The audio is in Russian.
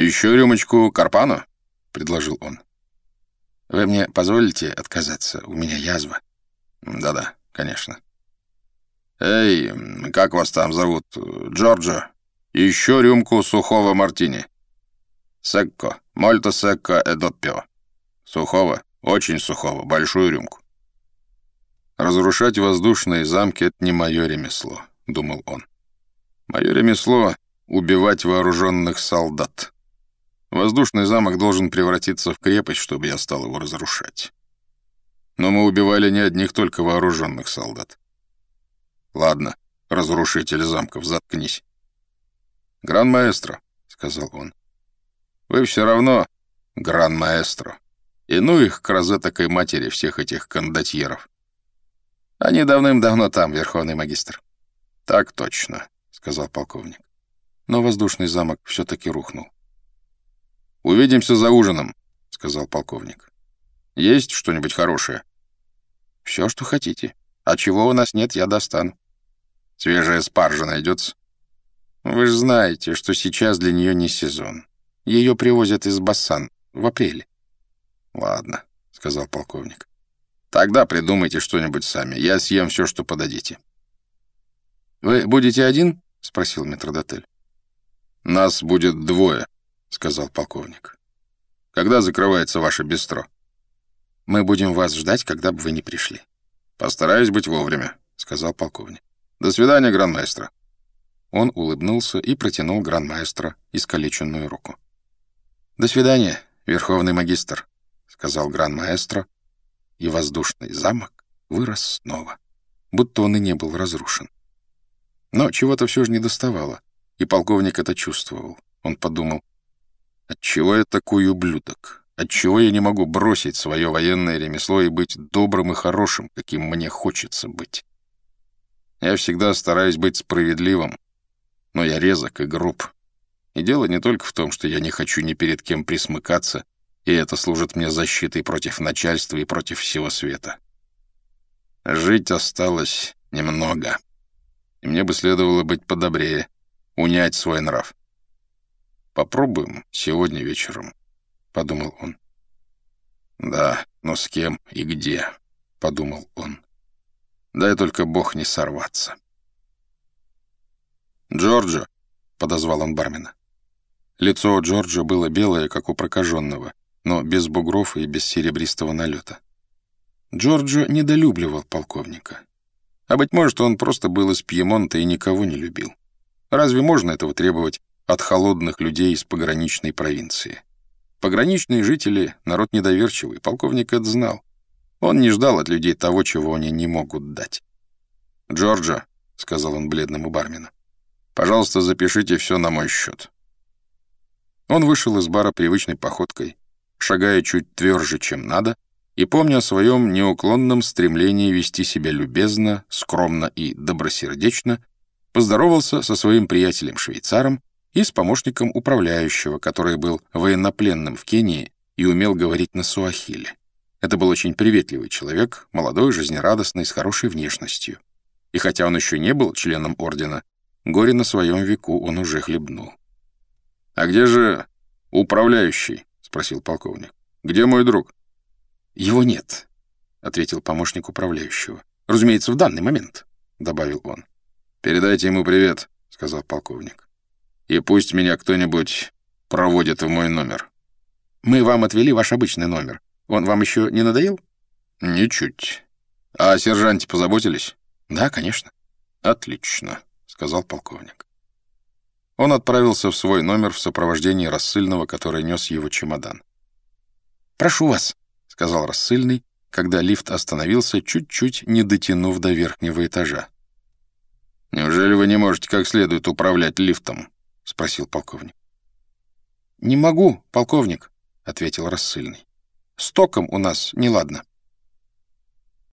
«Еще рюмочку Карпану?» — предложил он. «Вы мне позволите отказаться? У меня язва». «Да-да, конечно». «Эй, как вас там зовут? Джорджо? Еще рюмку сухого мартини». «Секко, мольто секко эдоппио». «Сухого, очень сухого, большую рюмку». «Разрушать воздушные замки — это не мое ремесло», — думал он. «Мое ремесло — убивать вооруженных солдат. Воздушный замок должен превратиться в крепость, чтобы я стал его разрушать. Но мы убивали не одних только вооруженных солдат. Ладно, разрушитель замков, заткнись. «Гран-маэстро», — сказал он, — «вы все равно гран-маэстро. И ну их к розетокой матери всех этих кондотьеров. Они давным-давно там, верховный магистр. Так точно, сказал полковник. Но воздушный замок все-таки рухнул. Увидимся за ужином, сказал полковник. Есть что-нибудь хорошее? Все, что хотите. А чего у нас нет, я достану. Свежая спаржа найдется? Вы же знаете, что сейчас для нее не сезон. Ее привозят из Бассан в апреле. Ладно, сказал полковник. Тогда придумайте что-нибудь сами. Я съем все, что подадите». «Вы будете один?» — спросил метродотель. «Нас будет двое», — сказал полковник. «Когда закрывается ваше бистро?» «Мы будем вас ждать, когда бы вы не пришли». «Постараюсь быть вовремя», — сказал полковник. «До свидания, гранмайстро». Он улыбнулся и протянул гранмайстро искалеченную руку. «До свидания, верховный магистр», — сказал гранмаэстро, и воздушный замок вырос снова, будто он и не был разрушен. Но чего-то все же не доставало, и полковник это чувствовал. Он подумал, «Отчего я такой ублюдок? Отчего я не могу бросить свое военное ремесло и быть добрым и хорошим, каким мне хочется быть? Я всегда стараюсь быть справедливым, но я резок и груб. И дело не только в том, что я не хочу ни перед кем присмыкаться, и это служит мне защитой против начальства и против всего света. Жить осталось немного, и мне бы следовало быть подобрее, унять свой нрав. «Попробуем сегодня вечером», — подумал он. «Да, но с кем и где?» — подумал он. «Дай только Бог не сорваться». «Джорджо», — подозвал он бармена. Лицо Джорджа было белое, как у прокаженного, но без бугров и без серебристого налета. Джорджо недолюбливал полковника. А, быть может, он просто был из Пьемонта и никого не любил. Разве можно этого требовать от холодных людей из пограничной провинции? Пограничные жители — народ недоверчивый, полковник это знал. Он не ждал от людей того, чего они не могут дать. «Джорджо», — сказал он бледному бармену, — «пожалуйста, запишите все на мой счет». Он вышел из бара привычной походкой, шагая чуть тверже, чем надо, и помня о своем неуклонном стремлении вести себя любезно, скромно и добросердечно, поздоровался со своим приятелем-швейцаром и с помощником управляющего, который был военнопленным в Кении и умел говорить на суахиле. Это был очень приветливый человек, молодой, жизнерадостный, с хорошей внешностью. И хотя он еще не был членом ордена, горе на своем веку он уже хлебнул. «А где же управляющий?» спросил полковник. «Где мой друг?» «Его нет», — ответил помощник управляющего. «Разумеется, в данный момент», — добавил он. «Передайте ему привет», — сказал полковник. «И пусть меня кто-нибудь проводит в мой номер». «Мы вам отвели ваш обычный номер. Он вам еще не надоел?» «Ничуть. А о сержанте позаботились?» «Да, конечно». «Отлично», — сказал полковник. Он отправился в свой номер в сопровождении рассыльного, который нес его чемодан. «Прошу вас», — сказал рассыльный, когда лифт остановился, чуть-чуть не дотянув до верхнего этажа. «Неужели вы не можете как следует управлять лифтом?» — спросил полковник. «Не могу, полковник», — ответил рассыльный. «С током у нас неладно».